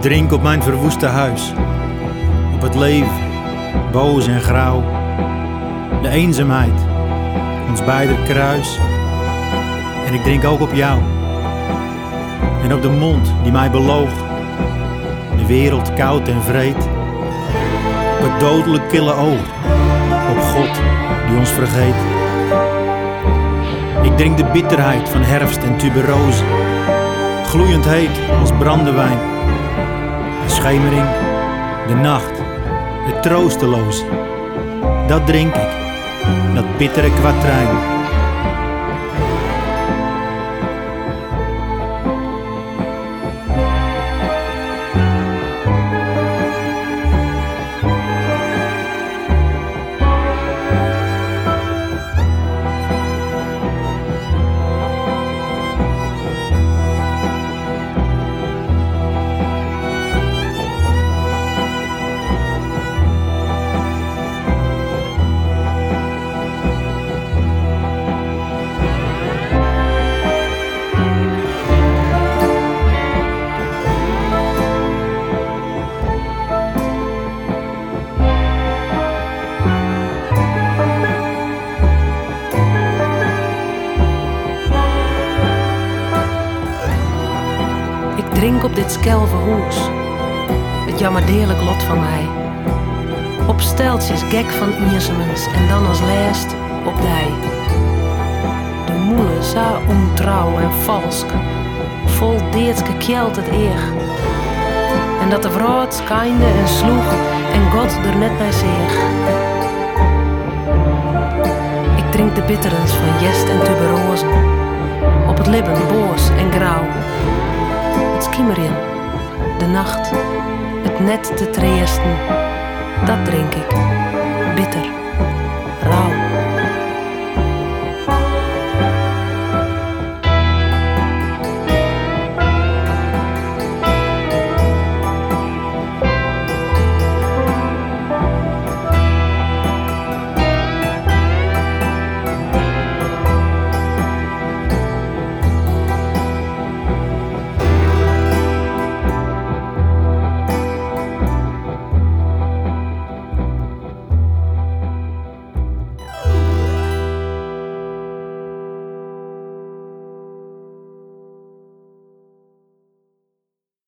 Drink op mijn verwoeste huis. Op het leven, boos en grauw. De eenzaamheid, ons beider kruis. En ik drink ook op jou. En op de mond die mij beloog. De wereld koud en vreed. Op het dodelijk kille oog. Op God die ons vergeet. Ik drink de bitterheid van herfst en tuberose. Gloeiend heet als brandewijn. De schemering, de nacht, het troosteloze. Dat drink ik, dat bittere kwatrijn. Ik drink op dit skelve hoes. Het jammerdeerlijk lot van mij. Op steltjes gek van Iersemens en dan als laatst op dij. De moele za ontrouw en valsk. Vol deertske kjeld het eer. En dat de vrouw skinde en sloeg en God er net bij zeer. Ik drink de bitterens van jest en tuberozen. Op het libben boos. Skimmerjen, de nacht, het net te treersten. Dat drink ik, bitter